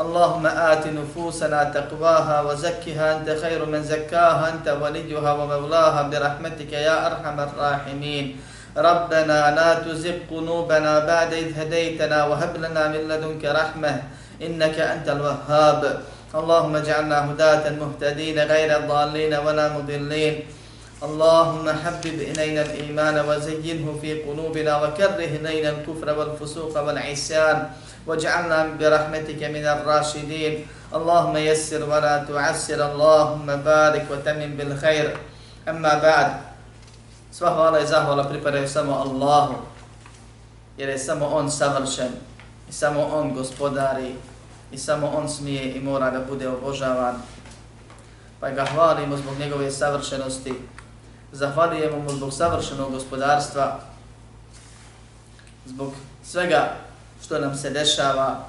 اللهم آت نفوسنا تقواها وزكها أنت خير من زكاها أنت وليها ومولاها برحمتك يا أرحم الراحمين. ربنا لا تزغ قلوبنا بعد إذ هديتنا وهب لنا من لدنك رحمة إنك أنت الوهاب. اللهم اجعلنا هداة مهتدين غير الضالين ولا مضلين. اللهم حبب إلينا الإيمان وزينه في قلوبنا وكره إلينا الكفر والفسوق والعصيان. واجعلنا برحمتك من الراشدين اللهم يسر ولا تعسر اللهم بارك وتمم بالخير أما بعد Sva hvala i zahvala pripadaju samo Allahu, jer je samo On savršen i samo On gospodari i samo On smije i mora da bude obožavan. Pa ga hvalimo zbog njegove savršenosti, zahvalijemo mu zbog savršenog gospodarstva, zbog svega što nam se dešava,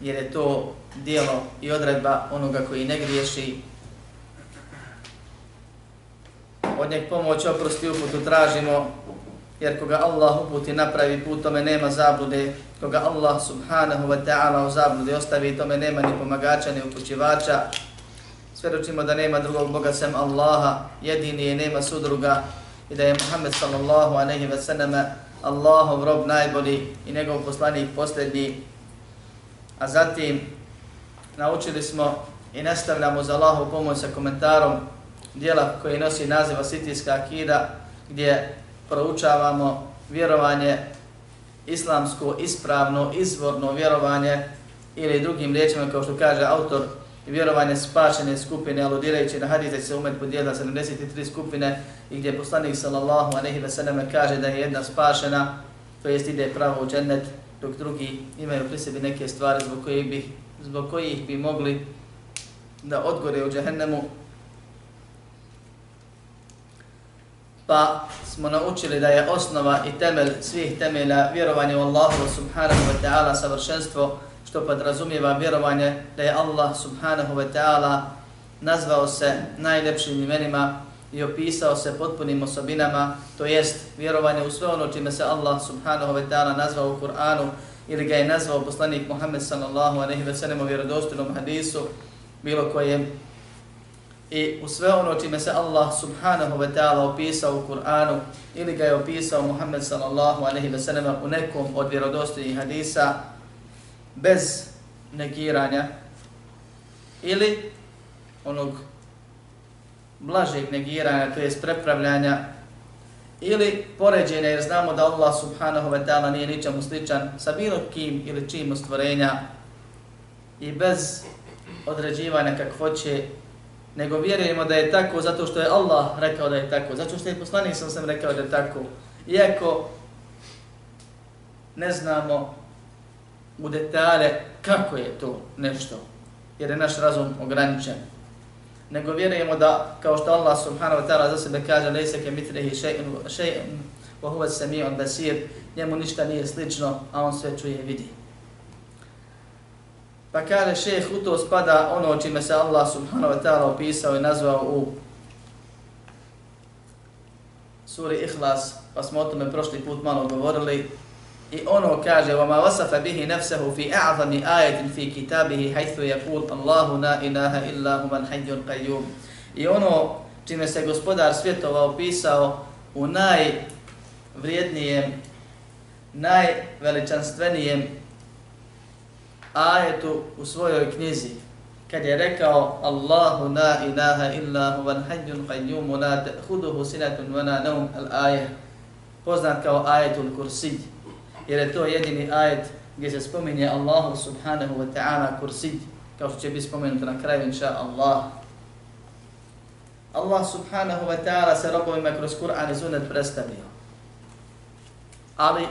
jer je to dijelo i odredba onoga koji ne griješi. Od njeg pomoć oprosti uputu tražimo, jer koga Allah uputi napravi put, tome nema zablude. Koga Allah subhanahu wa ta'ala u zablude ostavi, tome nema ni pomagača, ni upućivača. Svedočimo da nema drugog Boga sem Allaha, jedini je, nema sudruga i da je Muhammed sallallahu aleyhi wa sallam Allahov rob najbolji i njegov poslanik posljednji. A zatim naučili smo i nastavljamo za Allahov pomoć sa komentarom dijela koji nosi naziv Asitijska akida gdje proučavamo vjerovanje islamsko, ispravno, izvorno vjerovanje ili drugim riječima kao što kaže autor vjerovanje spašene skupine, aludirajući na hadite se umet podijela 73 skupine i gdje poslanik sallallahu aleyhi ve sellem kaže da je jedna spašena, to jest ide pravo u džennet, dok drugi imaju pri sebi neke stvari zbog kojih bi, zbog kojih bi mogli da odgore u džehennemu. Pa smo naučili da je osnova i temelj svih temelja vjerovanje u Allahu subhanahu wa ta'ala savršenstvo, što podrazumijeva vjerovanje da je Allah subhanahu wa ta'ala nazvao se najljepšim imenima i opisao se potpunim osobinama, to jest vjerovanje u sve ono čime se Allah subhanahu wa ta'ala nazvao u Kur'anu ili ga je nazvao poslanik Muhammed sallallahu aleyhi ve sellem u vjerodostojnom hadisu, bilo kojem. I u sve ono čime se Allah subhanahu wa ta'ala opisao u Kur'anu ili ga je opisao Muhammed sallallahu aleyhi ve sellem u nekom od vjerodostojnih hadisa, bez negiranja ili onog blažeg negiranja, to jest prepravljanja ili poređenja, jer znamo da Allah subhanahu wa ta'ala nije ničemu sličan sa bilo kim ili čim stvorenja i bez određivanja kakvo će, nego vjerujemo da je tako zato što je Allah rekao da je tako, zato što je poslanik sam sam rekao da je tako. Iako ne znamo u detalje kako je to nešto, jer je naš razum ograničen. Nego vjerujemo da, kao što Allah subhanahu wa ta'ala za sebe kaže, lejse ke mitrehi še'in, wa huva sami'un basir, njemu ništa nije slično, a on sve čuje i vidi. Pa kaže šeheh, u to spada ono čime se Allah subhanahu wa ta'ala opisao i nazvao u suri Ihlas, pa smo o tome prošli put malo govorili, I ono kaže, وَمَا وَصَفَ بِهِ نَفْسَهُ فِي أَعْظَمِ آيَةٍ فِي كِتَابِهِ حَيْثُ يَقُولُ اللَّهُ نَا إِلَهَ إِلَّا هُمَ الْحَيُّ الْقَيُّمُ I ono čime se gospodar svjetova opisao u najvrijednijem, najveličanstvenijem ajetu u svojoj knjizi, kad je rekao Allahu la ilaha illa huwa al-hayyul qayyum la ta'khudhuhu sinatun wa la nawm al-ayah poznat kao ajetul kursi jer je to jedini ajet gdje se spominje Allahu subhanahu wa ta'ala kursid, kao što će biti spomenuto na kraju, inša Allah. Allah subhanahu wa ta'ala se robovima kroz Kur'an i Sunet predstavio. Ali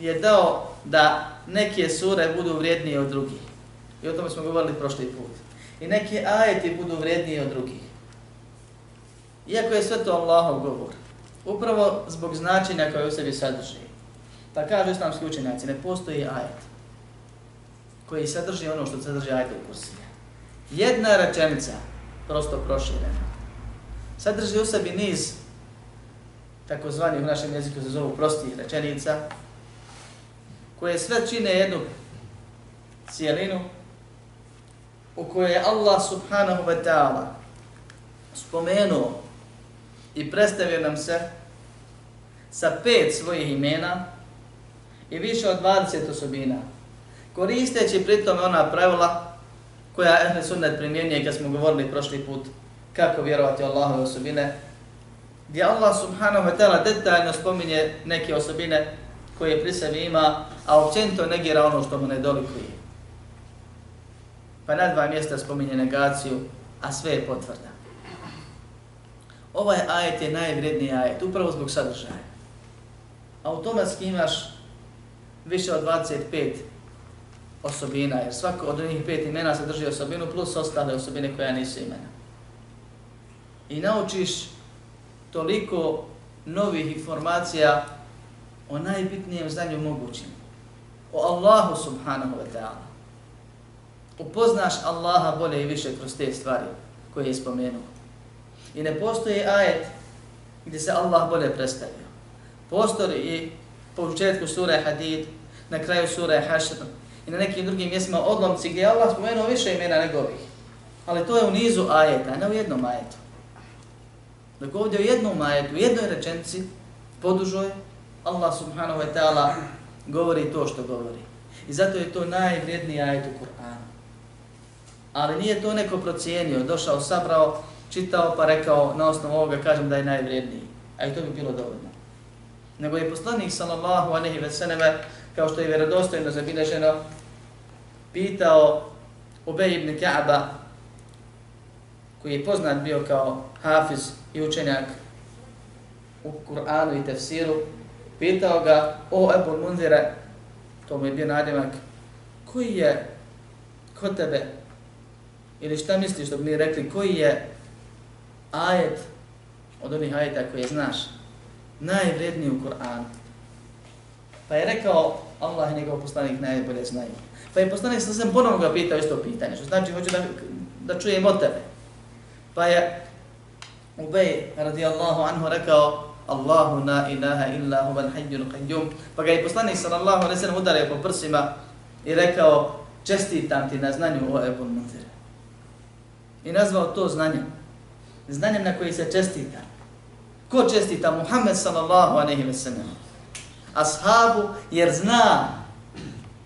je dao da neke sure budu vrijednije od drugih. I o tome smo govorili prošli put. I neke ajeti budu vrijednije od drugih. Iako je sve to Allahov govor, upravo zbog značenja koje u sebi sadrži. Pa kažu islamski učenjaci, ne postoji ajet koji sadrži ono što sadrži ajet u kursije. Jedna rečenica, prosto proširena, sadrži u sebi niz takozvani u našem jeziku se zovu prostih rečenica, koje sve čine jednu cijelinu u kojoj je Allah subhanahu wa ta'ala spomenuo i predstavio nam se sa pet svojih imena i više od 20 osobina, koristeći pritom ona pravila koja Ehli Sunnet primjenjuje kad smo govorili prošli put kako vjerovati Allahove osobine, gdje Allah subhanahu wa ta'ala detaljno spominje neke osobine koje pri sebi ima, a općenito negira ono što mu ne dolikuje. Pa na dva mjesta spominje negaciju, a sve je potvrda. Ovaj ajet je najvredniji ajet, upravo zbog sadržaja. Automatski imaš više od 25 osobina, jer svako od onih pet imena sadrži osobinu plus ostale osobine koja nisu imena. I naučiš toliko novih informacija o najbitnijem znanju mogućim. O Allahu subhanahu wa ta'ala. Upoznaš Allaha bolje i više kroz te stvari koje je spomenuo. I ne postoji ajet gdje se Allah bolje predstavio. Postoji i po početku sura Hadid, na kraju sure Hašr i na nekim drugim mjestima odlomci gdje je Allah spomenuo više imena nego ovih. Ali to je u nizu ajeta, ne u jednom ajetu. Dok ovdje u jednom ajetu, u jednoj rečenci, podužoj, Allah subhanahu wa ta'ala govori to što govori. I zato je to najvrijedniji ajet u Kur'anu. Ali nije to neko procijenio, došao, sabrao, čitao pa rekao na osnovu ovoga kažem da je najvrijedniji. A i to bi bilo dovoljno. Nego je poslanik sallallahu anehi ve selleme kao što je vjerodostojno zabilježeno, pitao Ubej ibn Ka'ba, koji je poznat bio kao hafiz i učenjak u Kur'anu i tefsiru, pitao ga, o Ebu Munzire, to mu je bio nadimak, koji je kod tebe, ili šta misliš? da bi mi rekli, koji je ajet? Od onih ajeta koje znaš, najvredniji u Kur'anu. Pa je rekao, Allah i njegov poslanik najbolje znaju. Pa je poslanik sa sam ponovno ga pitao isto pitanje, što znači hoću da, da čujem od tebe. Pa je Ubej radijallahu anhu rekao, Allahu na ilaha illa huvan hayyul qayyum. Pa ga je poslanik sallallahu alaihi sallam udario po prsima i rekao, čestitam ti na znanju o Ebu Munzir. I nazvao to znanjem. Znanjem na koji se čestita. Ko čestita? Muhammed sallallahu alaihi wa sallam. Ashabu jer zna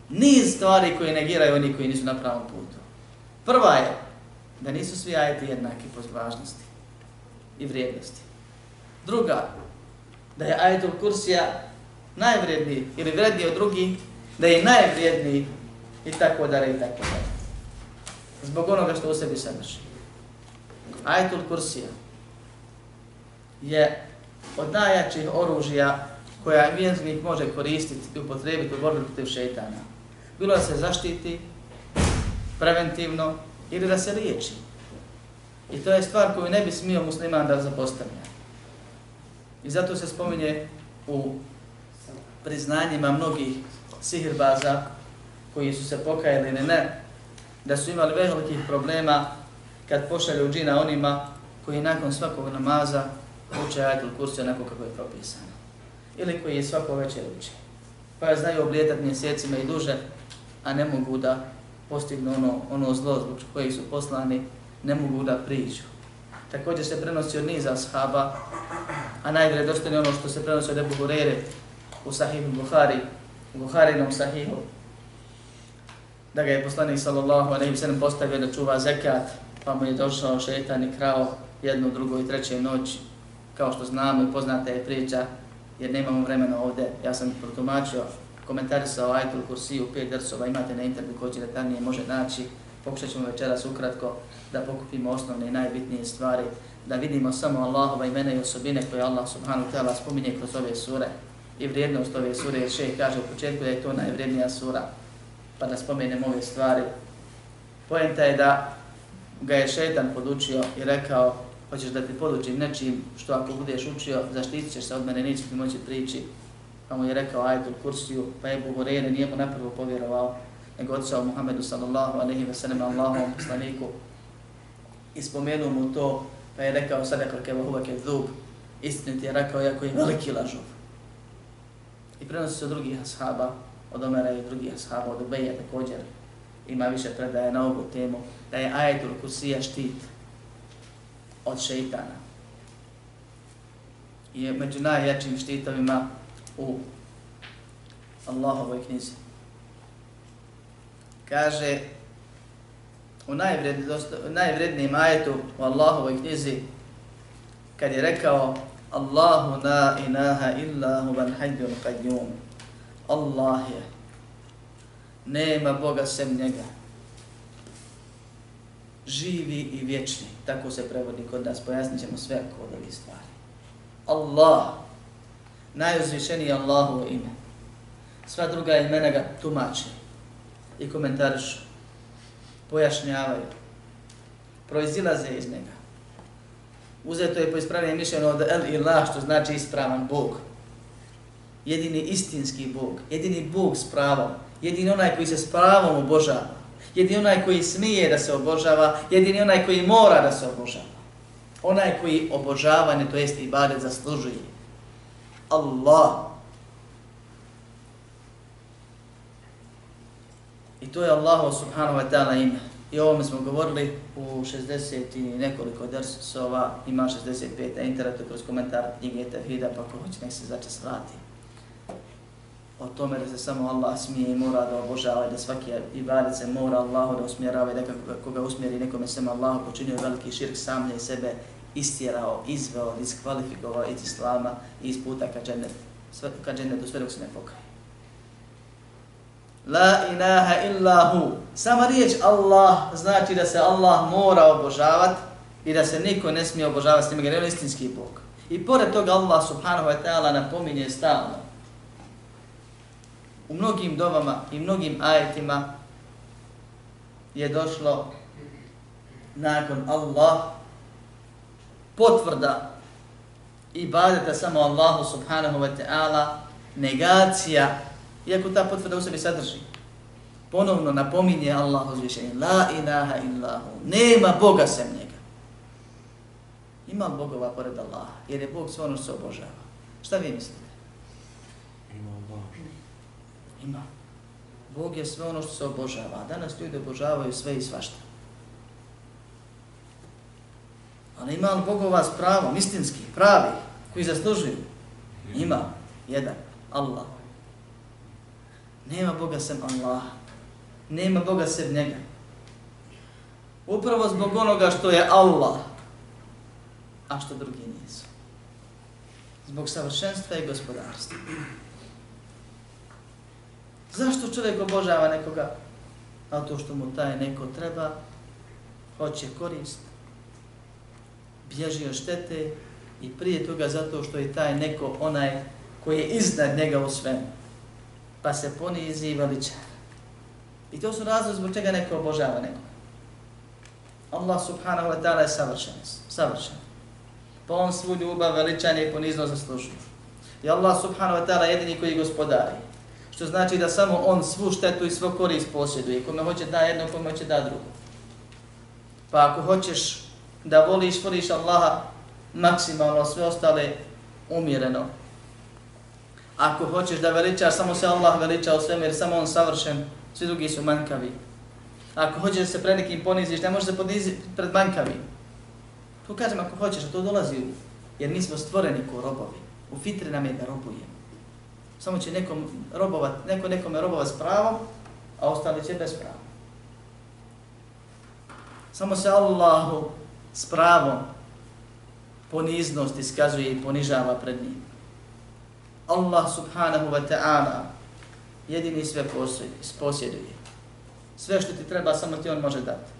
niz stvari koje negiraju oni koji nisu na pravom putu. Prva je da nisu svi ajeti jednaki po važnosti i vrijednosti. Druga, da je ajetul kursija najvrijedniji ili vredniji od drugih, da je najvrijedniji i tako dalje i tako dalje. Zbog onoga što u sebi sadrži. Ajetul kursija je od najjačih oružja koja vjernik može koristiti i upotrebiti u borbi protiv šeitana. Bilo da se zaštiti preventivno ili da se liječi. I to je stvar koju ne bi smio musliman da zapostavlja. I zato se spominje u priznanjima mnogih sihirbaza koji su se pokajali ili ne, da su imali velikih problema kad pošalju džina onima koji nakon svakog namaza uče ajatul kursi onako kako je propisano. Ili koji je svako večer uči. Pa znaju oblijetat mjesecima i duže, a ne mogu da postignu ono, ono zlo zbog kojih su poslani, ne mogu da priđu. Također se prenosi od niza ashaba, a najvredostojnije ono što se prenosi od Ebu Hurere u sahihu Buhari, u Buharinom sahihu, da ga je poslanik sallallahu alaihi sallam postavio da čuva zekat, pa mu je došao šejtan i krao jednu, drugu i treću noć, kao što znamo i poznata je priča, jer nemamo vremena ovde, ja sam protumačio, komentarisao Ajtul Kursiju, pet drsova, imate na internetu ko će detaljnije može naći, pokušat ćemo večeras ukratko da pokupimo osnovne i najbitnije stvari, da vidimo samo Allahova imena i osobine koje Allah subhanahu ta'ala spominje kroz ove sure. I vrijednost ove sure, jer šeh kaže u početku da je to najvrijednija sura, pa da spomenemo ove stvari. Pojenta je da ga je šetan podučio i rekao hoćeš da ti podučim nečim što ako budeš učio, zaštitit ćeš se od mene, neće ti moći prići. Pa mu je rekao ajde u kursiju, pa je Buhurene, nije mu naprvo povjerovao, nego otišao Muhammedu sallallahu alaihi wa sallam, Allahom poslaniku. I spomenuo mu to, pa je rekao sada kako je uvek je dhub, istinu ti je rekao, jako je veliki lažov. I prenosi se od drugih ashaba, od Omera i drugih ashaba, od Ubeja također, ima više predaje na ovu temu, da je ajetul kursija štit od šeitana. I je među najjačim štitovima u Allahovoj knjizi. Kaže, u najvrednijem ajetu u Allahovoj knjizi, kad je rekao Allahu la ilaha illa huvan hajdun qayyum. Allah je. Nema Boga sem njega. Živi i vječni. Tako se prevodi kod nas. Pojasnit ćemo sve kod ovih stvari. Allah. Najuzvišeniji Allahovo ime. Sva druga imena ga tumače i komentarišu. Pojašnjavaju. Proizilaze iz njega. Uzeto je po ispravljenju mišljeno od El Ilah, što znači ispravan Bog. Jedini istinski Bog, jedini Bog s pravom, jedini onaj koji se s pravom obožava, jedini onaj koji smije da se obožava, jedini onaj koji mora da se obožava. Onaj koji obožavanje, to jest ibadet, zaslužuje. Allah. I to je Allah subhanahu wa ta'ala ime. I o ovome smo govorili u 60 i nekoliko dersova, ima 65 na internetu kroz komentar knjige Tevhida, pa ko hoće nek se začas vrati. O tome da se samo Allah smije i mora da obožava i da svaki ibadet se mora Allahu da usmjerava i da kako ga usmjeri nekome sem Allahu počinio veliki širk sam je sebe istjerao, izveo, diskvalifikovao iz Islama i iz puta ka džennetu, ka džennetu sve dok se ne pokaje. La ilaha illa hu. Sama riječ Allah znači da se Allah mora obožavati i da se niko ne smije obožavati s njima, jer je istinski Bog. I pored toga Allah subhanahu wa ta'ala napominje stalno. U mnogim dovama i mnogim ajetima je došlo nakon Allah potvrda ibadeta samo Allahu subhanahu wa ta'ala negacija iako ta potvrda u sebi sadrži. Ponovno napominje Allah uzvišenje, la ilaha illahu, nema Boga sem njega. Ima Bogova pored Allaha, jer je Bog sve ono što se obožava. Šta vi mislite? Ima Allah. Ima. Bog je sve ono što se obožava. Danas ljudi obožavaju sve i svašta. Ali ima li Bogova s pravom, istinski, pravi, koji zaslužuju? Ima. Jedan. Allah. Nema Boga sem Allah. Nema Boga sem njega. Upravo zbog onoga što je Allah, a što drugi nisu. Zbog savršenstva i gospodarstva. Zašto čovjek obožava nekoga? to što mu taj neko treba, hoće korist, bježi od štete i prije toga zato što je taj neko onaj koji je iznad njega u svemu pa se ponizi i veliča. I to su razlog zbog čega neko obožava nekoga. Allah subhanahu wa ta'ala je savršen. savršen. Pa on svu ljubav, veličanje i ponizno zaslužuje. I Allah subhanahu wa ta'ala jedini koji gospodari. Što znači da samo on svu štetu i svo korist posjeduje. Kome hoće da jedno, kome hoće da drugo. Pa ako hoćeš da voliš, voliš Allaha maksimalno, sve ostale umjereno, Ako hoćeš da veličaš, samo se Allah veliča u svemu jer samo on savršen, svi drugi su manjkavi. Ako hoćeš da se pred nekim poniziš, ne možeš se poniziti pred manjkavi. To kažem ako hoćeš, a to dolazi jer mi smo stvoreni ko robovi. U fitri nam je da robujemo. Samo će nekom robovat, neko nekome robovat s pravom, a ostali će bez prava. Samo se Allahu s pravom poniznost iskazuje i ponižava pred njim. Allah subhanahu wa ta'ala jedini sve posjeduje. Sve što ti treba, samo ti on može dati.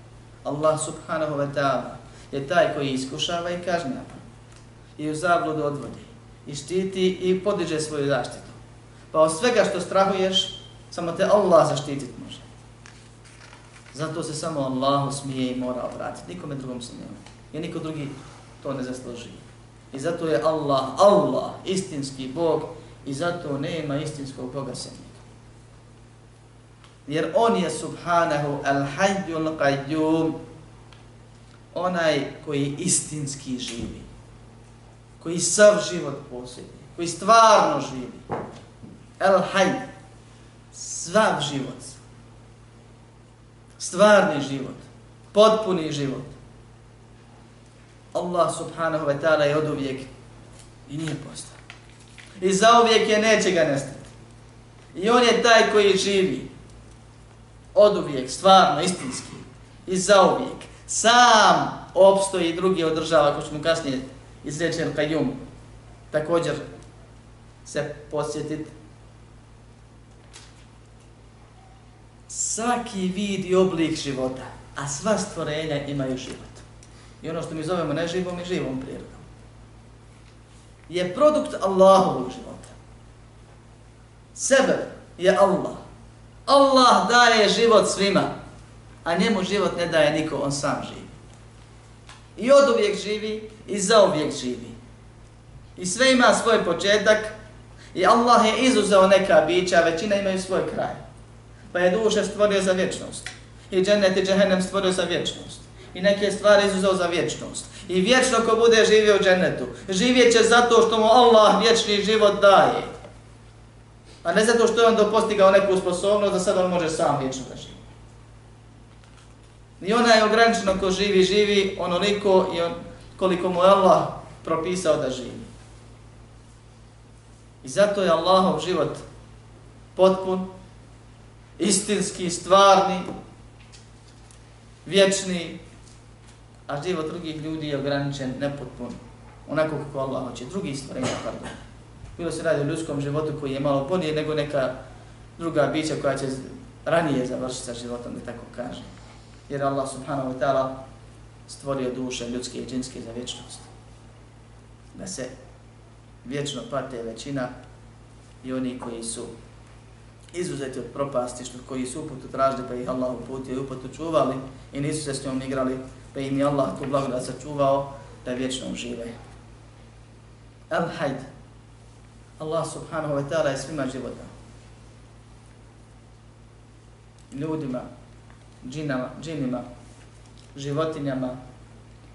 Allah subhanahu wa ta'ala je taj koji iskušava i kažnjava. I u zabludu odvodi. I štiti i podiže svoju zaštitu. Pa od svega što strahuješ, samo te Allah zaštititi može. Zato se samo Allahu smije i mora obratiti. Nikome drugom se nema. Jer niko drugi to ne zaslužuje. I zato je Allah, Allah, istinski Bog i zato nema istinskog Boga sem Jer on je subhanahu al-hayyul qayyum, onaj koji istinski živi, koji sav život posjedi, koji stvarno živi. Al-hayy, svav život, stvarni život, potpuni život. Allah subhanahu wa ta'ala je od uvijek i nije postao. I za uvijek je neće ga nestati. I on je taj koji živi od uvijek, stvarno, istinski. I za uvijek. Sam opstoji i drugi održava, ako ćemo kasnije izreći El također se posjetiti. Svaki vid i oblik života, a sva stvorenja imaju život i ono što mi zovemo neživom i živom prirodom, je produkt Allahovog života. Sebe je Allah. Allah daje život svima, a njemu život ne daje niko, on sam živi. I od uvijek živi i za uvijek živi. I sve ima svoj početak i Allah je izuzeo neka bića, većina imaju svoj kraj. Pa je duše stvorio za vječnost. I džennet i džehennem stvorio za vječnost i neke stvari izuzeo za vječnost. I vječno ko bude živio u džennetu, živjet će zato što mu Allah vječni život daje. A ne zato što je on dopostigao neku sposobnost da sad on može sam vječno da živi. I ona je ograničeno ko živi, živi onoliko i on, koliko mu je Allah propisao da živi. I zato je Allahov život potpun, istinski, stvarni, vječni, a život drugih ljudi je ograničen, nepotpun, onako kako Allah hoće, drugi stvorenja, pardon. Bilo se radi o ljudskom životu koji je malo bolje nego neka druga bića koja će ranije završiti sa životom, da tako kaže. Jer Allah subhanahu wa ta'ala stvorio duše ljudske i džinske za vječnost. Da se vječno pate većina i oni koji su izuzeti od propasti, što koji su uputu tražili pa ih Allah uputio i uputu čuvali i nisu se s njom igrali, pa im je Allah tu blagodat sačuvao da vječno užive. Al hajd. Allah subhanahu wa ta'ala je svima života. Ljudima, džinama, džinima, životinjama,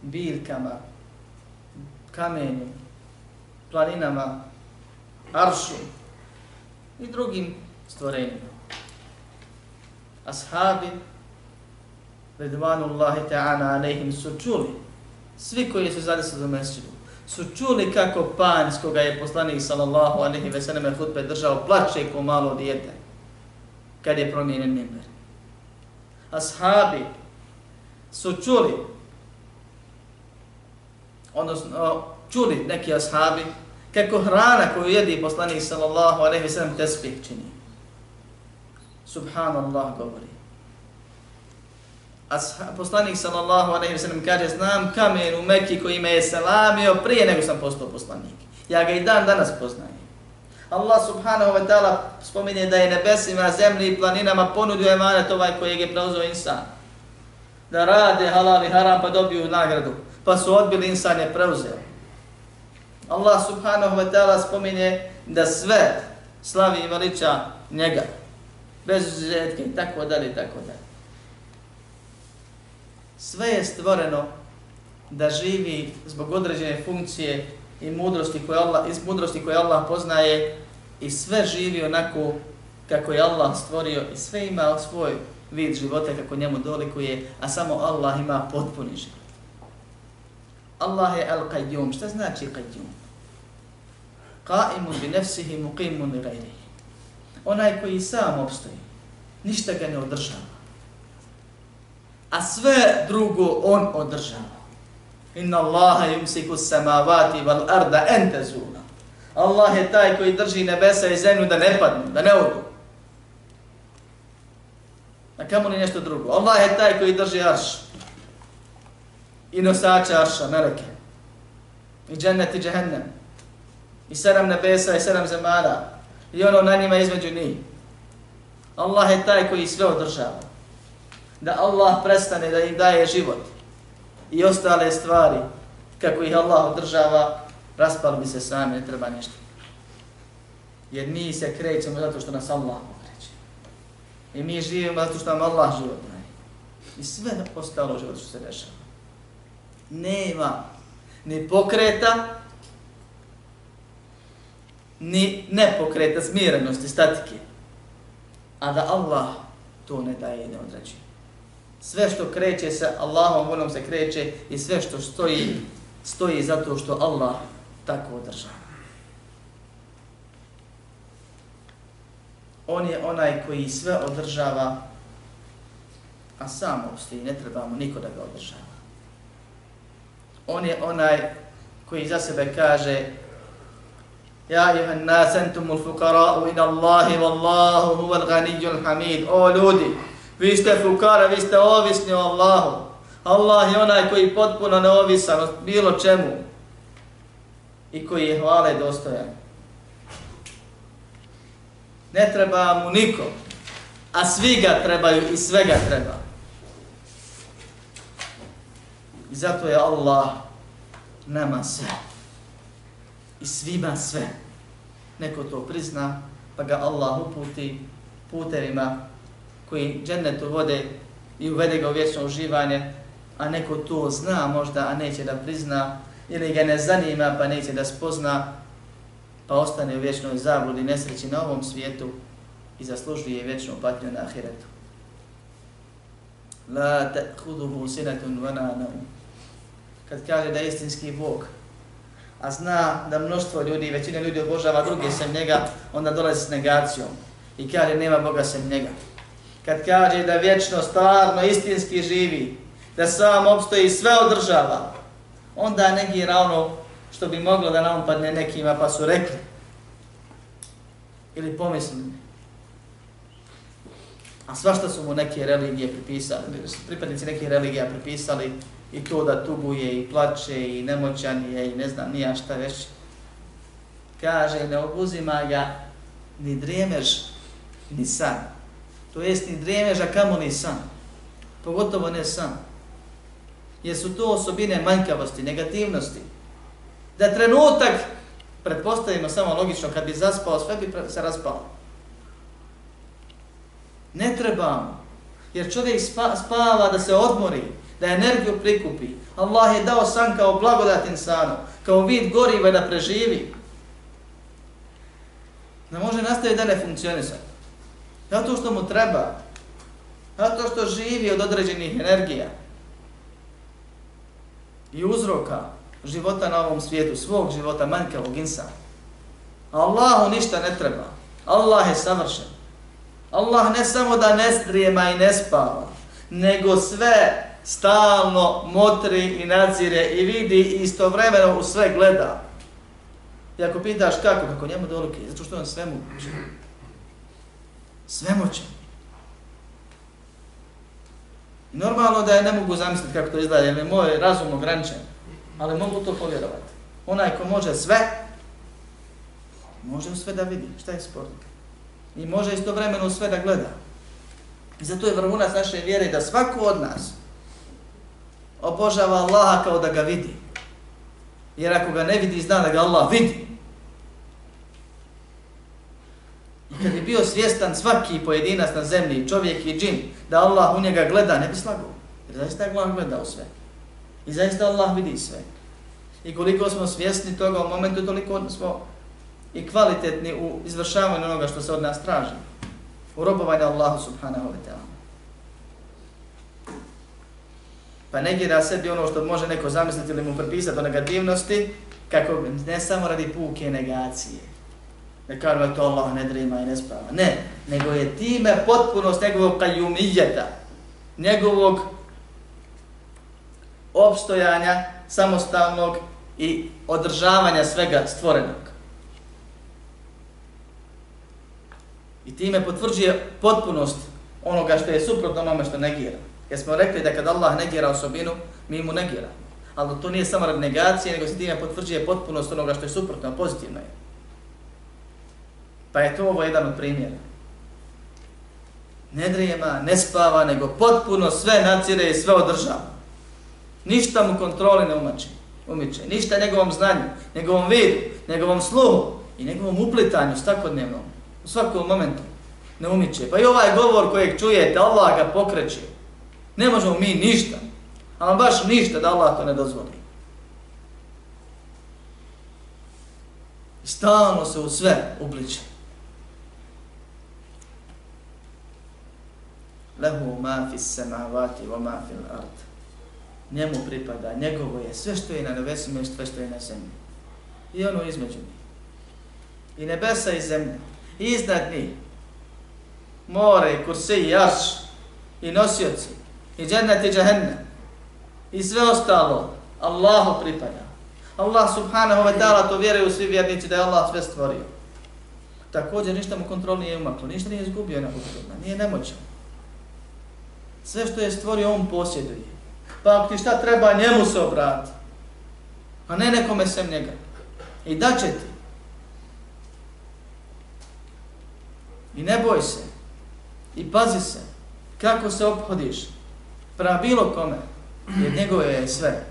biljkama, kamenju, planinama, aršu i drugim stvorenjima. Ashabi redvanullahi ta'ana alaihim su čuli, svi koji su zadesli do mesđidu, su čuli kako panj s koga je poslanik sallallahu alaihi ve sallam hutbe držao plače ko malo dijete kad je promijenjen mimber. Ashabi su čuli, odnosno čuli neki ashabi kako hrana koju jedi poslanik sallallahu alaihi ve sallam tespih čini. Subhanallah govori poslanik sallallahu alaihi wa sallam kaže znam kamen u Mekki koji me je selamio prije nego sam postao poslanik. Ja ga i dan danas poznajem. Allah subhanahu wa ta'ala spominje da je nebesima, zemlji i planinama ponudio emanet ovaj koji je preuzeo insan. Da rade halal i haram pa dobiju nagradu. Pa su odbili insan je preuzeo. Allah subhanahu wa ta'ala spominje da sve slavi i veliča njega. Bez žetke i tako dalje i tako dalje sve je stvoreno da živi zbog određene funkcije i mudrosti koje Allah, iz mudrosti koje Allah poznaje i sve živi onako kako je Allah stvorio i sve ima svoj vid života kako njemu dolikuje, a samo Allah ima potpuni život. Allah je al-qayyum. Šta znači qayyum? Qa'imun bi nefsihi muqimun li gajrihi. Onaj koji sam obstoji, ništa ga ne održava a sve drugo on održava. Inna Allaha yumsiku samavati wal arda an tazula. Allah je taj koji drži nebesa i zemlju da ne padnu, da ne odu. A kamo li nešto drugo? Allah je taj koji drži arš. I nosača arša, meleke. I džennet i džehennem. I sedam nebesa i sedam zemara. I ono na njima između njih. Allah je taj koji sve održava da Allah prestane da im daje život i ostale stvari kako ih Allah održava, raspali bi se sami, ne treba ništa. Jer mi se krećemo zato što nas Allah pokreće. I mi živimo zato što nam Allah život daje. I sve ostalo život što se dešava. Nema ni pokreta, ni nepokreta, smirenosti, statike. A da Allah to ne daje i ne određuje. Sve što kreće se, Allahom voljom se kreće i sve što stoji, stoji zato što Allah tako održava. On je onaj koji sve održava, a sam obstoji, ne trebamo niko da ga održava. On je onaj koji za sebe kaže Ja ayuha nas antum al-fuqara ila Allahi wallahu huwa al-ghaniyyul hamid. O ljudi, vi ste fukara, vi ste ovisni o Allahu. Allah je onaj koji potpuno neovisan od bilo čemu i koji je hvale dostojan. Ne treba mu niko, a svi ga trebaju i svega treba. I zato je Allah nama sve i svima sve. Neko to prizna, pa ga Allah uputi putevima koji džennetu vode i uvede ga u vječno uživanje, a neko to zna možda, a neće da prizna, ili ga ne zanima, pa neće da spozna, pa ostane u vječnoj zabludi nesreći na ovom svijetu i zaslužuje vječnu patnju na ahiretu. La ta'khuduhu sinatun wa na'namu. Kad kaže da je istinski Bog, a zna da mnoštvo ljudi, većina ljudi obožava druge sem njega, onda dolazi s negacijom i kaže nema Boga sem njega. Kad kaže da vječno, stvarno, istinski živi, da sam obstoji i sve održava, onda negira ono što bi moglo da nam padne nekima pa su rekli ili pomislili. A svašta su mu neke religije pripisali, pripadnici neke religija pripisali i to da tuguje i plače i nemoćan je i ne znam nija šta već. Kaže, ne obuzima ga ni dremež ni san. To jest ni dremež, a kamo ni san. Pogotovo ne san. Jer su to osobine manjkavosti, negativnosti. Da trenutak, pretpostavimo samo logično, kad bi zaspao, sve bi se raspao. Ne trebamo. Jer čovjek spava da se odmori, da energiju prikupi. Allah je dao san kao blagodat insanu, kao vid goriva da preživi. Da može nastaviti da ne funkcionisati. Zato što mu treba. Zato što živi od određenih energija i uzroka života na ovom svijetu, svog života, manjkavog insana. Allahu ništa ne treba. Allah je savršen. Allah ne samo da ne strijema i ne spava, nego sve stalno motri i nadzire i vidi i istovremeno u sve gleda. I ako pitaš kako, kako njemu dolike, zato što on sve moće. Sve moće. I normalno da je ne mogu zamisliti kako to izgleda, jer je moj razum ograničen, ali mogu to povjerovati. Onaj ko može sve, može sve da vidi, šta je sport. I može istovremeno sve da gleda. I zato je vrhunac naše vjere da svako od nas, obožava Allaha kao da ga vidi. Jer ako ga ne vidi, zna da ga Allah vidi. I kad je bio svjestan svaki pojedinac na zemlji, čovjek i džin, da Allah u njega gleda, ne bi slagao. Jer zaista Allah gleda sve. I zaista Allah vidi sve. I koliko smo svjesni toga u momentu, toliko smo i kvalitetni u izvršavanju onoga što se od nas traži. U robovanju Allahu subhanahu wa ta'ala. Pa negira sebi ono što može neko zamisliti ili mu prepisati o negativnosti, kako ne samo radi puke negacije. Ne kažemo to Allah ne drima i ne spava. Ne, nego je time potpunost njegovog kajumijeta, njegovog opstojanja samostalnog i održavanja svega stvorenog. I time potvrđuje potpunost onoga što je suprotno onome što negira. Jer smo rekli da kad Allah negira osobinu, mi mu negiramo. Ali to nije samo rad negacije, nego se time potvrđuje potpunost onoga što je suprotno, pozitivno je. Pa je to ovo jedan od primjera. Ne drijema, ne spava, nego potpuno sve nacire i sve održava. Ništa mu kontroli ne umači. umiče. Ništa njegovom znanju, njegovom vidu, njegovom sluhu i njegovom uplitanju svakodnevnom, u svakom momentu ne umiče. Pa i ovaj govor kojeg čujete, Allah ga pokreće. Ne možemo mi ništa, ali baš ništa da Allah to ne dozvoli. Stalno se u sve upliče. Lehu ma fi samavati wa ma fil ard. Njemu pripada, njegovo je sve što je na nebesima i sve što je na zemlji. I ono između njih. I nebesa i zemlja. I iznad njih. More, i kursi, i arš, i nosioci, i džennet i džahennem. I sve ostalo, Allahu pripada. Allah subhanahu wa ta'ala to vjeruju svi vjernici da je Allah sve stvorio. Također ništa mu kontrol nije umaklo, ništa nije izgubio na toga, nije nemoćan. Sve što je stvorio, on posjeduje. Pa ako ti šta treba, njemu se obrati. A ne nekome sem njega. I da će ti. I ne boj se. I pazi se. Kako se obhodiš. Prema bilo kome. Jer njegove je sve.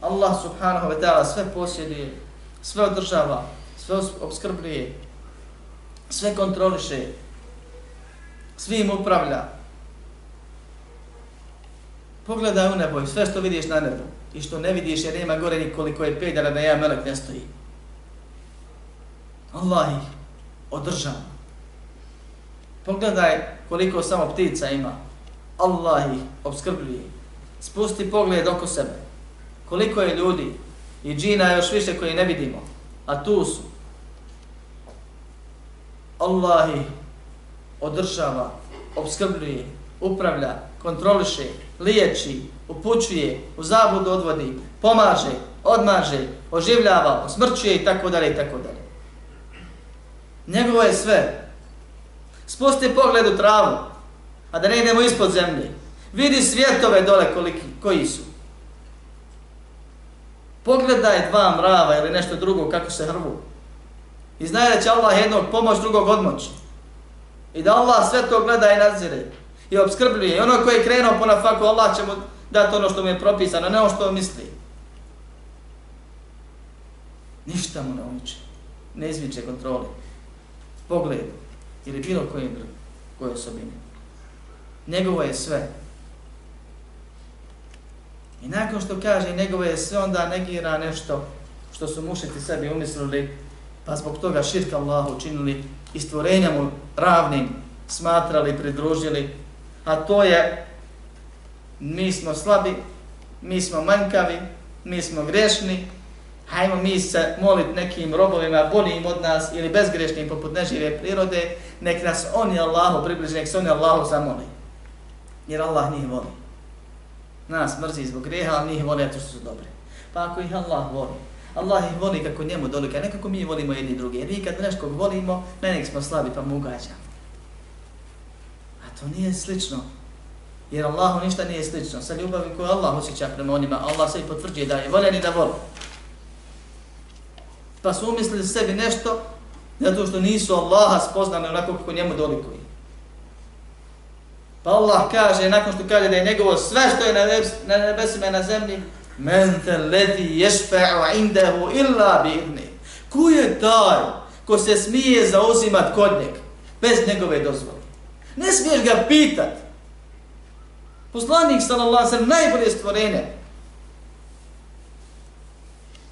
Allah subhanahu wa ta'ala sve posjeduje. Sve održava. Sve obskrbljuje. Sve kontroliše. Svim upravlja. Pogledaj u nebo i sve što vidiš na nebu i što ne vidiš jer nema gore nikoliko je pedara da jedan melek ne stoji. Allah ih održava. Pogledaj koliko samo ptica ima. Allah ih obskrbljuje. Spusti pogled oko sebe. Koliko je ljudi i džina još više koji ne vidimo. A tu su. Allah ih održava, obskrbljuje, upravlja, kontroliše, liječi, upućuje, u zabudu odvodi, pomaže, odmaže, oživljava, osmrćuje i tako dalje i tako dalje. Njegovo je sve. Spusti pogled u travu, a da ne idemo ispod zemlje. Vidi svjetove dole koliki, koji su. Pogledaj dva mrava ili nešto drugo kako se hrvu. I znaj da će Allah jednog pomoć, drugog odmoći. I da Allah sve to gleda i nadzire i obskrbljuje. I ono koji je krenuo po nafaku, Allah će mu dati ono što mu je propisano, ne ono što misli. Ništa mu ne umiče. Ne izmiče kontroli. Pogled. Ili bilo koje, koje osobine. Njegovo je sve. I nakon što kaže njegovo je sve, onda negira nešto što su mušiti sebi umislili, pa zbog toga širka Allahu učinili i stvorenja mu ravnim smatrali, pridružili, a to je mi smo slabi, mi smo manjkavi, mi smo grešni, hajmo mi se molit nekim robovima boljim od nas ili bezgrešnim poput nežive prirode, nek nas oni Allahu približi, nek se oni Allahu zamoli. Jer Allah njih voli. Nas mrzi zbog greha, ali njih voli, to što su dobri. Pa ako ih Allah voli, Allah ih voli kako njemu dolika, ne kako mi volimo jedni drugi. Jer mi kad nešto volimo, ne nek smo slabi pa mu ugađamo. To nije slično. Jer Allahu ništa nije slično. Sa ljubavi koju Allah osjeća prema onima, Allah se i potvrđuje da je voljen i da voli. Pa su umislili sebi nešto zato što nisu Allaha spoznali onako kako njemu dolikuje. Pa Allah kaže, nakon što kaže da je njegovo sve što je na nebesima i na zemlji, men te leti ješfe'u indahu illa bi idni. Ko je taj ko se smije zauzimat kod njeg bez njegove dozvole? Ne smiješ ga pitat. Poslanik sallallahu alejhi najbolje stvorene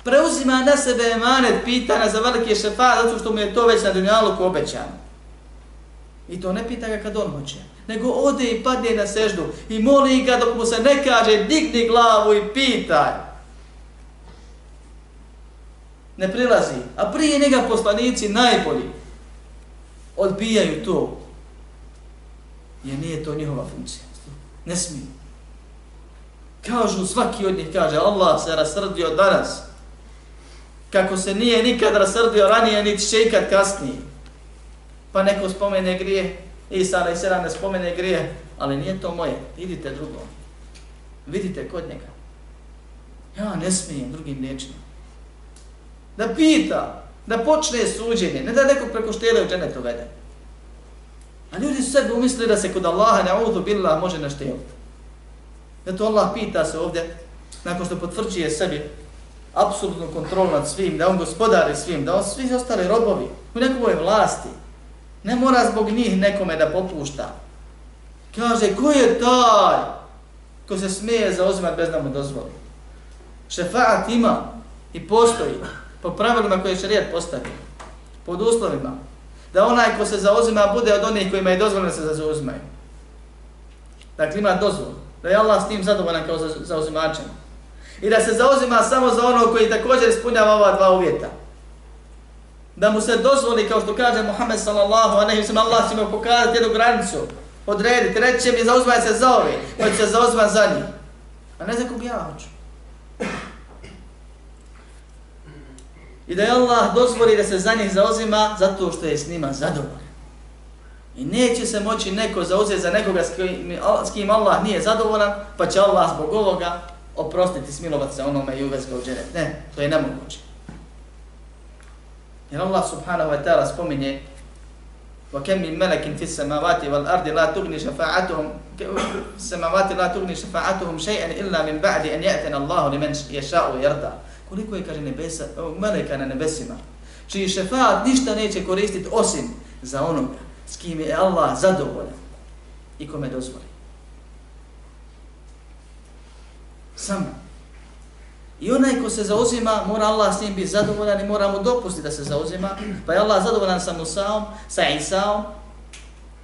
Preuzima na sebe emanet pitanja za velike šefa zato što mu je to već na dunjalu obećano. I to ne pita ga kad on hoće, nego ode i padne na seždu i moli ga dok mu se ne kaže digni glavu i pitaj. Ne prilazi, a prije njega poslanici najbolji odbijaju to jer nije to njihova funkcija. Ne smiju. Kažu, svaki od njih kaže, Allah se rasrdio danas, kako se nije nikad rasrdio ranije, niti će ikad kasnije. Pa neko spomene grije, Isa i ne spomene grije, ali nije to moje, idite drugo. Vidite kod njega. Ja ne smijem drugim riječima. Da pita, da počne suđenje, ne da neko preko štele u dženetu vede. A ljudi su sebi umislili da se kod Allaha ne audu billah može našteliti. Zato Allah pita se ovdje nakon što potvrđuje sebi apsolutnu kontrolu nad svim, da on gospodari svim, da on svi ostali robovi u nekoj vlasti, ne mora zbog njih nekome da popušta. Kaže, ko je taj ko se smije zauzimati bez da mu dozvoli? Šefaat ima i postoji po pravilima koje je šarijat postavio, pod uslovima, da onaj ko se zauzima bude od onih kojima je dozvoljeno se zauzimaju. Dakle, ima dozvol, da je Allah s tim zadovoljan kao zauzimačem. I da se zauzima samo za ono koji također ispunjava ova dva uvjeta. Da mu se dozvoli, kao što kaže Muhammed sallallahu a nehi Allah će mu pokazati jednu granicu, odrediti, reći mi zauzimaj se za ove, pa će se zauzima za njih. A ne za kog ja hoću. I da je Allah dozvoli da se za njih zauzima zato što je s njima zadovoljan. I neće se moći neko zauzeti za nekoga s kim, s kim Allah nije zadovoljan, pa će Allah zbog ovoga oprostiti, smilovat se onome i uvez ga u dženet. Ne, to je nemoguće. Jer Allah subhanahu wa ta'ala spominje وكم من ملك في السماوات والأرض لا تغني شفاعتهم السماوات لا تغني شفاعتهم شيئا إلا من بعد أن يأتنا الله لمن يشاء ويرضى koliko je, kaže, nebesa, meleka na nebesima, čiji šefaat ništa neće koristiti osim za onoga s kim je Allah zadovoljan i kome dozvoli. Samo. I onaj ko se zauzima, mora Allah s njim biti zadovoljan i mora mu dopustiti da se zauzima. Pa je Allah zadovoljan sa Musaom, sa Isaom,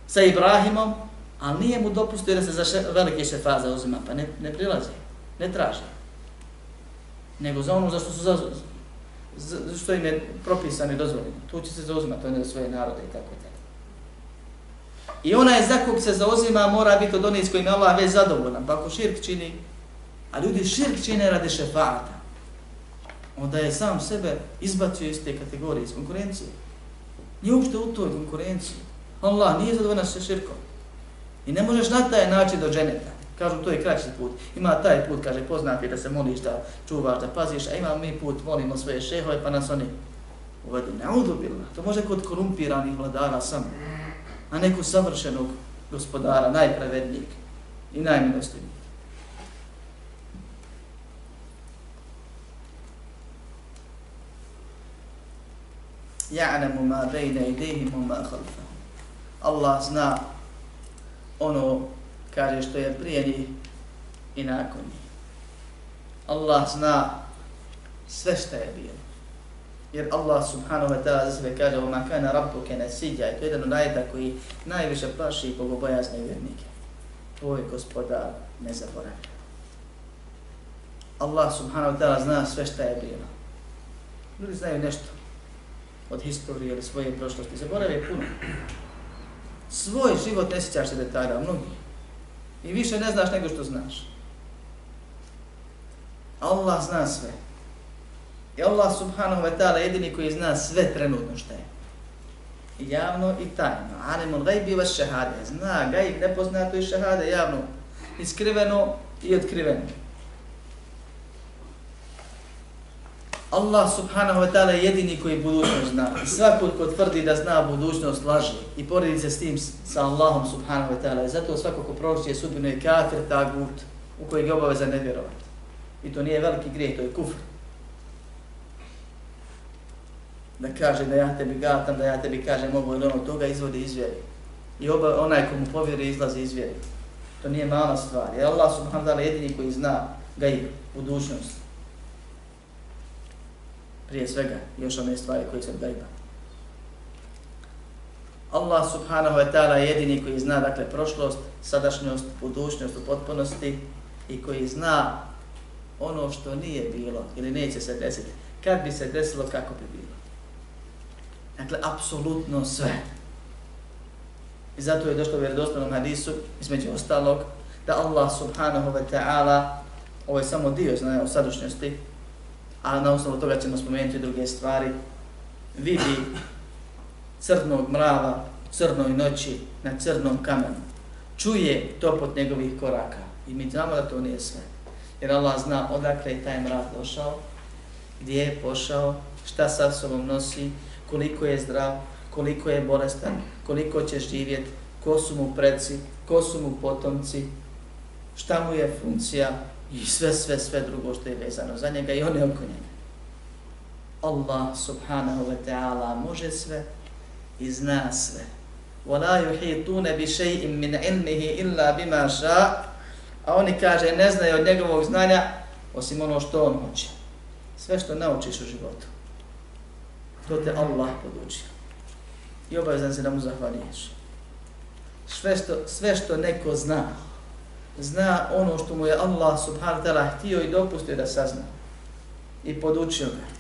sa Ibrahimom, ali nije mu dopustio da se za še, velike šefa zauzima, pa ne, ne prilazi, ne traži. Nego za ono za što su za, za, što im je propisano i dozvoljeno. Tu će se zauzimati, to je za svoje narode i tako tako. I onaj za kog se zauzima mora biti od onih s kojim je Allah već zadovoljan. Pa ako širk čini, A ljudi širk čine radi šefata, Onda je sam sebe izbacio iz te kategorije, iz konkurencije. Nije uopšte u toj konkurenciji. Allah nije zadovoljan sa širkom. I ne možeš na taj način do dženeta. Kažu, to je kraći put. Ima taj put, kaže, poznati da se moliš, da čuvaš, da paziš, a ima mi put, molimo svoje šehove, pa nas oni uvedu. Ne udobila. To može kod korumpiranih vladara samo. A neku savršenog gospodara, najpravednijeg i najmilostivnijeg. ya'lamu ma bayna aydihim wa ma khalfahum. Allah zna ono kaže što je prije njih i nakon njih. Allah zna sve što je bilo. Jer Allah subhanahu wa ta'ala za sebe kaže وَمَا كَانَ رَبُّكَ نَسِيجَ To je jedan od ajta koji najviše plaši bogobojazne vjernike. Tvoj gospodar ne zaboravlja. Allah subhanahu wa ta'ala zna sve što je bilo. Ljudi znaju nešto od historije ili svoje prošlosti. zaborave puno. Svoj život ne sjećaš se detalja, mnogi. I više ne znaš nego što znaš. Allah zna sve. I Allah subhanahu wa ta'ala jedini koji zna sve trenutno što je. I javno i tajno. Alimul gajbi vas šehade. Zna gajb nepoznato i šehade javno. Iskriveno i otkriveno. Allah subhanahu wa ta'ala je jedini koji budućnost zna. I Svako ko tvrdi da zna budućnost laži i poredi se s tim sa Allahom subhanahu wa ta'ala. Zato svako ko proročuje sudbinu je kafir tagut u kojeg je obaveza ne vjerovati. I to nije veliki grijeh, to je kufr. Da kaže da ja tebi gatam, da ja tebi kažem ovo ili ono, toga izvodi iz vjeri. I oba, onaj ko mu povjeri izlazi iz vjeri. To nije mala stvar. Je Allah subhanahu wa ta'ala jedini koji zna gaib, budućnost prije svega još one stvari koje su gajba. Allah subhanahu wa ta'ala je jedini koji zna dakle prošlost, sadašnjost, budućnost u potpunosti i koji zna ono što nije bilo ili neće se desiti. Kad bi se desilo, kako bi bilo. Dakle, apsolutno sve. I zato je došlo u vjerodostanom hadisu, između ostalog, da Allah subhanahu wa ta'ala, ovo je samo dio znaje o sadašnjosti, a na osnovu toga ćemo spomenuti druge stvari, vidi crnog mrava, crnoj noći na crnom kamenu, čuje topot njegovih koraka. I mi znamo da to nije sve. Jer Allah zna odakle je taj mrav došao, gdje je pošao, šta sa sobom nosi, koliko je zdrav, koliko je bolestan, koliko će živjeti, ko su mu preci, ko su mu potomci, šta mu je funkcija i sve, sve, sve drugo što je vezano za njega i on je oko njega. Allah subhanahu wa ta'ala može sve i zna sve. وَلَا يُحِيطُونَ بِشَيْءٍ مِنْ عِلْمِهِ إِلَّا بِمَا شَاء A oni kaže ne znaju od njegovog znanja osim ono što on hoće. Sve što naučiš u životu. To te Allah podučio. I obavezan se da mu zahvaliješ. Sve što, sve što neko zna, zna ono što mu je Allah subhanahu ta'ala htio i dopustio da sazna. I podučio ga.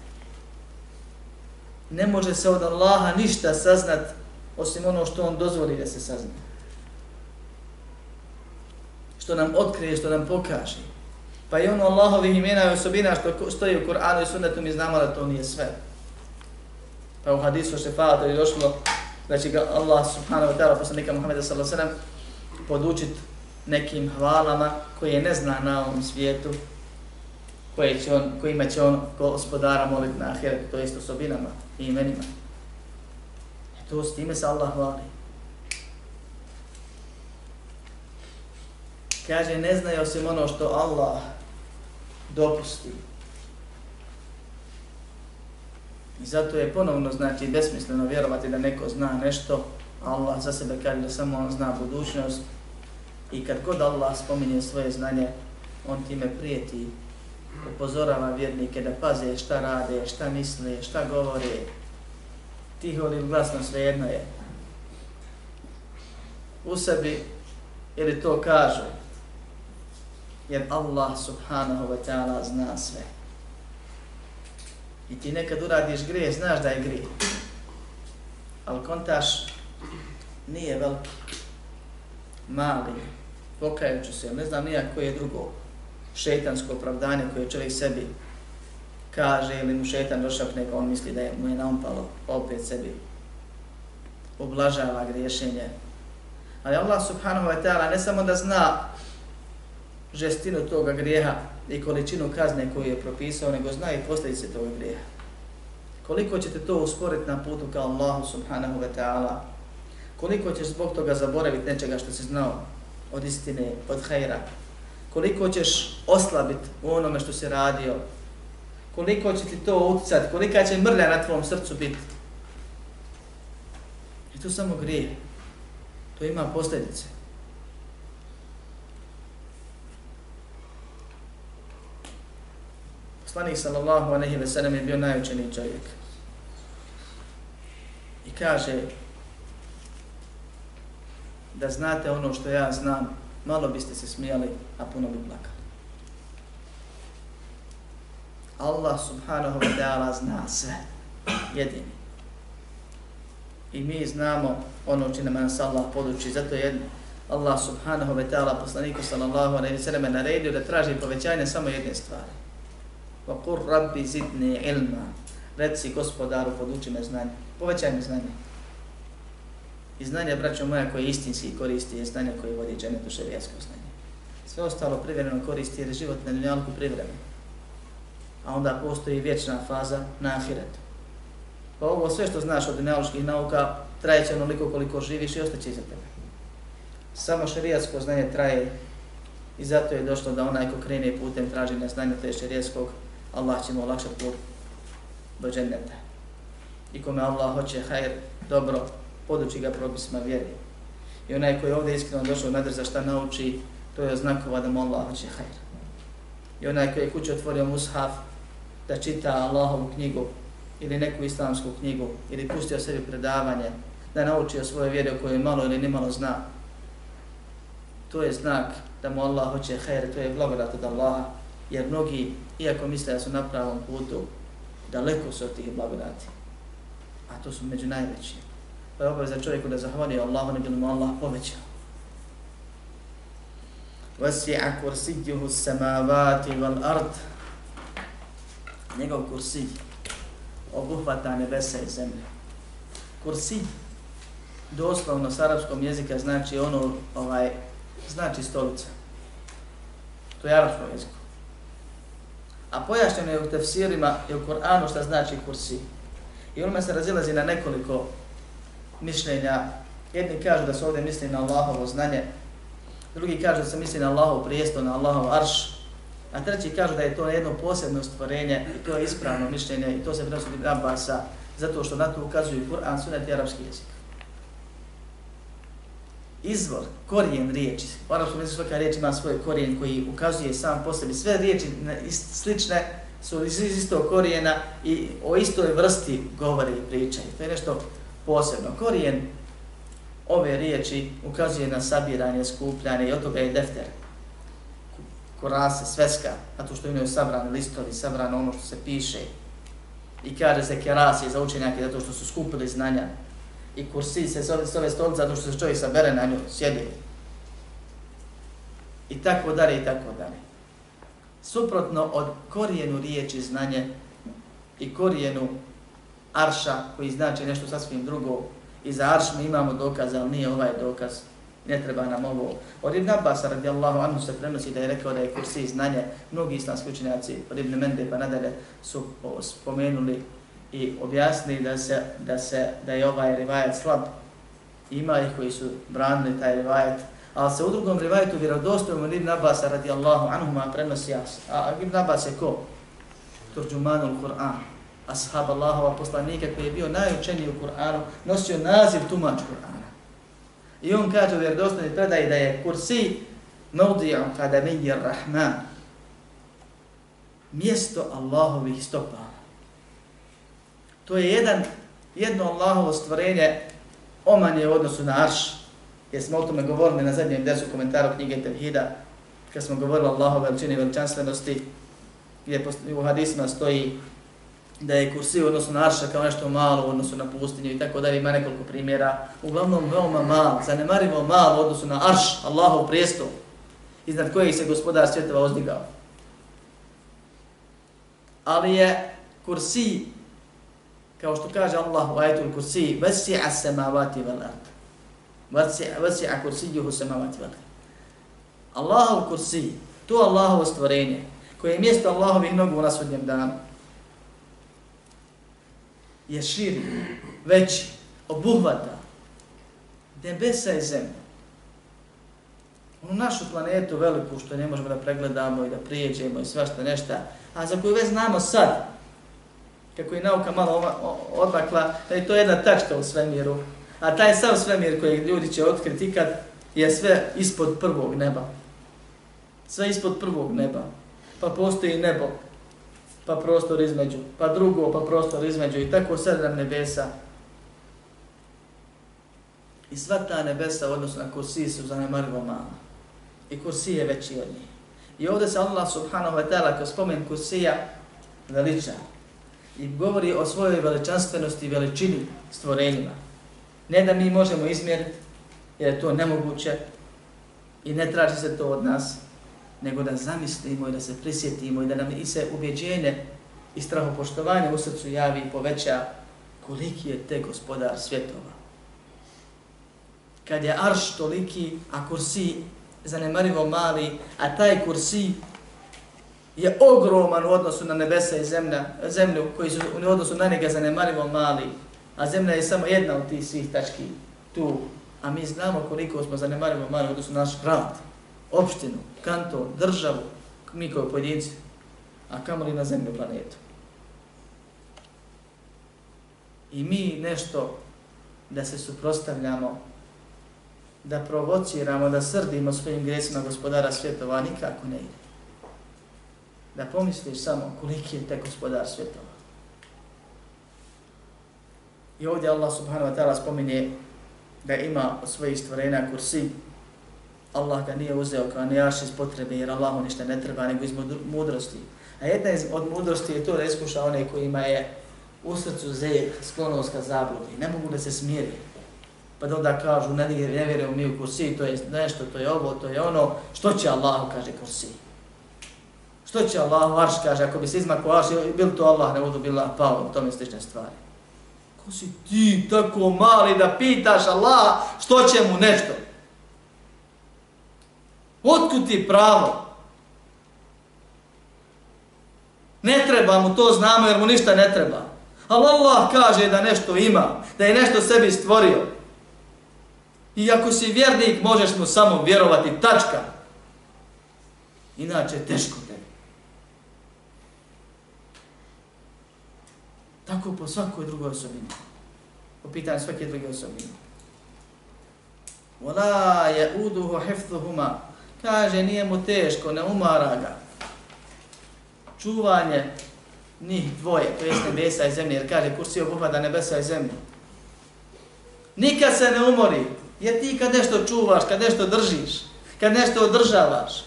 Ne može se od Allaha ništa saznat osim ono što on dozvoli da se sazna. Što nam otkrije, što nam pokaže. Pa i ono Allahovih imena i osobina što stoji u Kur'anu i sunnetu mi znamo da to nije sve. Pa u hadisu šefata je došlo da će ga Allah subhanahu wa ta'ala poslanika Muhammeda sallallahu sallam podučiti nekim hvalama koje ne zna na ovom svijetu, koje će on, kojima će on gospodara moliti na ahiret, to jest osobinama i imenima. E to s time se Allah hvali. Kaže, ne znaju osim ono što Allah dopusti. I zato je ponovno znači besmisleno vjerovati da neko zna nešto, Allah za sebe kaže da samo on zna budućnost. I kad god Allah spominje svoje znanje, on time prijeti, upozorava vjernike da paze šta rade, šta misle, šta govore, tiho ili glasno svejedno je. U sebi ili to kažu, jer Allah subhanahu wa ta'ala zna sve. I ti nekad uradiš grije, znaš da je grije. Ali kontaš nije veliki, mali, pokajući se, ne znam nijak koje je drugo šetansko opravdanje koje čovjek sebi kaže ili mu šetan došapne pa on misli da je mu je naumpalo opet sebi oblažava griješenje. Ali Allah subhanahu wa ta'ala ne samo da zna žestinu toga grijeha i količinu kazne koju je propisao, nego zna i posljedice toga grijeha. Koliko ćete to usporiti na putu kao Allahu subhanahu wa ta'ala? Koliko ćeš zbog toga zaboraviti nečega što si znao od istine, od hajra? Koliko ćeš oslabiti u onome što si radio? Koliko će ti to utjecati? Kolika će mrlja na tvom srcu biti? I to samo grije. To ima posljedice. Poslanik sallallahu alejhi ve sellem je bio najučeniji čovjek. I kaže da znate ono što ja znam, malo biste se smijali, a puno bi plakali. Allah subhanahu wa ta'ala zna sve, jedini. I mi znamo ono čine nas Allah poduči, zato je Allah subhanahu wa ta'ala poslaniku sallallahu alaihi wa sallam naredio da traži povećanje samo jedne stvari. Wa qur rabbi zidni ilma. Reci gospodaru, poduči me znanje. Povećaj mi znanje. I znanje, braćo moja, koje istinski koristi je znanje koje vodi dženetu šarijasko znanje. Sve ostalo privremeno koristi jer život na dunjalku privremeno. A onda postoji vječna faza na ahiretu. Pa ovo sve što znaš od dunjalučkih nauka traje će onoliko koliko živiš i ostaće iza tebe. Samo šarijatsko znanje traje i zato je došlo da onaj ko krene putem traženja znanja te šarijatskog Allah će mu olakšati put do dženneta. I kome Allah hoće hajr, dobro, poduči ga propisima vjeri. I onaj koji je ovdje iskreno došao nadr za šta nauči, to je znakova da mu Allah hoće hajra. I onaj koji je kuće otvorio mushaf da čita Allahovu knjigu ili neku islamsku knjigu ili pustio sebi predavanje da nauči o svojoj vjeri o kojoj malo ili nimalo zna, to je znak da mu Allah hoće hajr, to je blagodat od Allaha jer mnogi, iako misle da su na pravom putu, daleko su od tih blagodati. A to su među najvećim. Pa je obaveza čovjeku da zahvali Allahu, ne bilo mu Allah povećao. Vasi'a kursijuhu samavati wal ard. Njegov kursi obuhvata nebesa i zemlje. Kursi doslovno s arapskom jezika znači ono, ovaj, znači stolica. To je arapskom jeziku. A pojašnjeno je u tefsirima i u Koranu šta znači kursi. I onome se razilazi na nekoliko mišljenja. Jedni kažu da se ovdje misli na Allahovo znanje, drugi kažu da se misli na Allahov prijesto, na Allahov arš, A treći kažu da je to jedno posebno stvorenje i to je ispravno mišljenje i to se prenosi od Abbasa zato što na to ukazuju Kur'an, sunet i arapski jezik. Izvor, korijen riječi, u arapskom jeziku svaka riječ ima svoj korijen koji ukazuje sam po sebi. Sve riječi slične su iz istog korijena i o istoj vrsti govore i pričaju. To je nešto posebno. Korijen ove riječi ukazuje na sabiranje, skupljanje i od toga je defter. Kurase, sveska, a to što imaju sabrane listovi, sabrano ono što se piše. I kaže se kerasi za učenjake zato što su skupili znanja. I kursi se zove, zove stolica zato što se čovjek sabere na nju, sjedi. I tako dalje, i tako dalje. Suprotno od korijenu riječi znanje i korijenu arša koji znači nešto sasvim drugo, I za arš mi imamo dokaz, ali nije ovaj dokaz. Ne treba nam ovo. Od Ibn Abbas radijallahu anhu se prenosi da je rekao da je kursi znanje. Mnogi islamski učenjaci od Ibn Mende pa nadalje su spomenuli i objasnili da se da se da je ovaj rivajet slab. Ima ih koji su branili taj rivajet, ali se u drugom rivajetu vjerodostojom od Ibn Abbas radijallahu anhu ma prenosi jasno. A Ibn Abbas je ko? Turđumanul Kur'an ashab Allahova poslanika koji je bio najučeniji u Kur'anu, nosio naziv tumač Kur'ana. I on kaže u vjerodostojnoj predaji da je kursi maudi'u kadamiyyi rahman mjesto Allahovih stopa. To je jedan, jedno Allahovo stvorenje omanje u odnosu na arš, jer smo o tome govorili na zadnjem desu komentaru knjige Tevhida, kad smo govorili o Allahove veličini i veličanstvenosti, gdje u hadisima stoji da je kursi u odnosu na arša kao nešto malo u odnosu na pustinju i tako dalje, ima nekoliko primjera. Uglavnom veoma malo, zanemarivo malo u odnosu na arš, Allahov prijestol, iznad kojeg se gospodar svjetova ozdigao. Ali je kursi, kao što kaže Allah u ajetu kursi, vasi'a samavati vel ard. Vasi'a kursijuhu samavati vel ard. Allahov kursi, to Allahovo stvorenje, koje je mjesto Allahovih nogu na sudnjem danu, je širi, veći, obuhvata nebesa i zemlje. U našu planetu veliku što ne možemo da pregledamo i da prijeđemo i svašta nešta, a za koju već znamo sad, kako je nauka malo odmakla, da je to jedna tačka u svemiru, a taj sav svemir koji ljudi će otkriti kad je sve ispod prvog neba. Sve ispod prvog neba. Pa postoji nebo pa prostor između, pa drugo, pa prostor između i tako sedam nebesa. I sva ta nebesa u odnosu na kursi su zanemarivo mala. I kursi je veći od njih. I ovdje se Allah subhanahu wa ta'ala kao spomen kursija veliča i govori o svojoj veličanstvenosti i veličini stvorenjima. Ne da mi možemo izmjeriti, jer je to nemoguće i ne traži se to od nas, nego da zamislimo i da se prisjetimo i da nam i se ubjeđenje i strahopoštovanje u srcu javi i poveća koliki je te gospodar svjetova. Kad je arš toliki, a kursi zanemarivo mali, a taj kursi je ogroman u odnosu na nebesa i zemlja, zemlju koji su u odnosu na njega zanemarivo mali, a zemlja je samo jedna od tih svih tački tu, a mi znamo koliko smo zanemarivo mali u odnosu na naš rad opštinu, kanton, državu, mi kao pojedinci, a kamo li na zemlju planetu. I mi nešto da se suprostavljamo, da provociramo, da srdimo svojim gresima gospodara svjetova, nikako ne ide. Da pomisliš samo koliki je te gospodar svjetova. I ovdje Allah subhanahu wa ta'ala spominje da ima svojih stvorena kursi, Allah ga nije uzeo kao nejaš iz potrebe jer Allahu ništa ne treba nego iz mudrosti. A jedna iz, od mudrosti je to da iskuša one kojima je u srcu zejeg sklonost ka zabludi. Ne mogu da se smiri. Pa da onda kažu, ne, ne vjerujem mi u kursi, to je nešto, to je ovo, to je ono. Što će Allah, kaže kursi? Što će Allah, arš, kaže, ako bi se izmakao arš, bil to Allah, ne budu bila pao, u mi slične stvari. Ko si ti tako mali da pitaš Allah, što će mu nešto? Otkud ti pravo? Ne treba mu to znamo jer mu ništa ne treba. Ali Allah kaže da nešto ima, da je nešto sebi stvorio. I ako si vjernik, možeš mu samo vjerovati, tačka. Inače, teško te. Tako po svakoj drugoj osobini. Po pitanju svake druge osobine. وَلَا يَعُودُهُ حِفْثُهُمَا Kaže, nije mu teško, ne umara ga. Čuvanje njih dvoje, to jest nebesa i zemlje, jer kaže, kursi obuhvata nebesa i zemlje. Nikad se ne umori, jer ti kad nešto čuvaš, kad nešto držiš, kad nešto održavaš,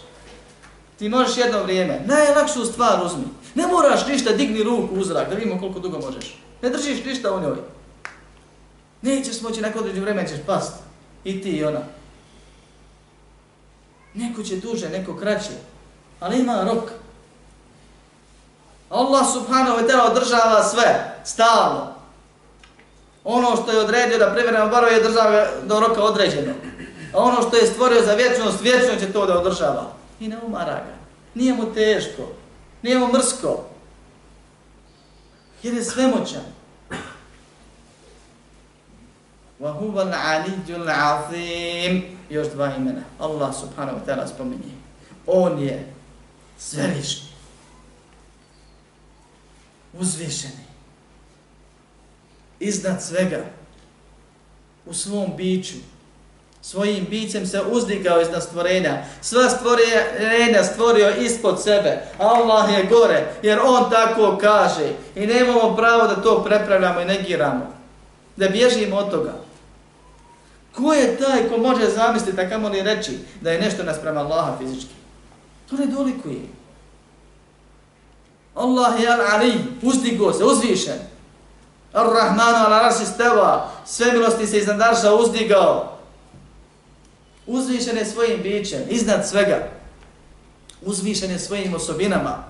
ti možeš jedno vrijeme, najlakšu stvar uzmi. Ne moraš ništa, digni ruku u zrak, da vidimo koliko dugo možeš. Ne držiš ništa u njoj. Nećeš moći, nakon određu vremena ćeš past. I ti i ona. Neko će duže, neko kraće. Ali ima rok. Allah subhanahu wa ta'ala održava sve, stalno. Ono što je odredio da privremeno barove je država do roka određeno. A ono što je stvorio za vječnost, vječno će to da održava. I ne umara ga. Nije mu teško. Nije mu mrsko. Jer je svemoćan وَهُوَ الْعَلِيُّ الْعَظِيمُ Još dva imena. Allah subhanahu wa ta'ala spominje. On je svevišnji. Uzvišeni. Iznad svega. U svom biću. Svojim bićem se uzdigao iznad stvorenja. Sva stvorenja stvorio ispod sebe. Allah je gore, jer on tako kaže. I nemamo pravo da to prepravljamo i negiramo. Da bježimo od toga. Ko je taj ko može zamisliti, da kamo ne reći, da je nešto nasprema Allaha fizički? To ne dolikuje. Allah je al-Ali, uzdigo se, uzvišen. Ar-Rahmanu ala rasi steva, sve milosti se iznad Arša uzdigao. Uzvišen je svojim bićem, iznad svega. Uzvišen je svojim osobinama,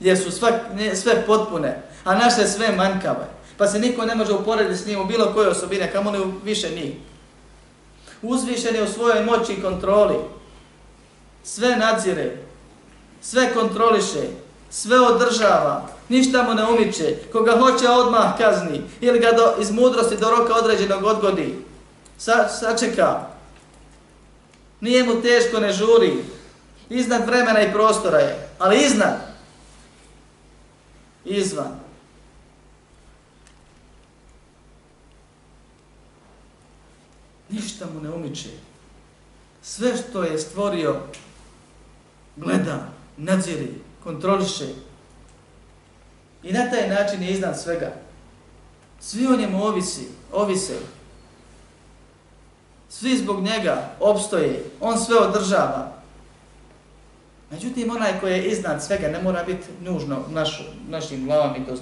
jer su sve, ne, sve potpune, a naše sve manjkave. Pa se niko ne može uporediti s njim u bilo koje osobine, kamo li više njih uzvišen je u svojoj moći i kontroli. Sve nadzire, sve kontroliše, sve održava, ništa mu ne umiče. Koga hoće odmah kazni ili ga do, iz mudrosti do roka određenog odgodi. Sa, sačeka. Nije mu teško, ne žuri. Iznad vremena i prostora je. Ali iznad. Izvan. Ništa mu ne umiče. Sve što je stvorio, gleda, nadziri, kontroliše. I na taj način je iznad svega. Svi o njemu ovisi, ovise. Svi zbog njega opstoje, on sve održava. Međutim, onaj koji je iznad svega ne mora biti nužno naš, našim glavama i to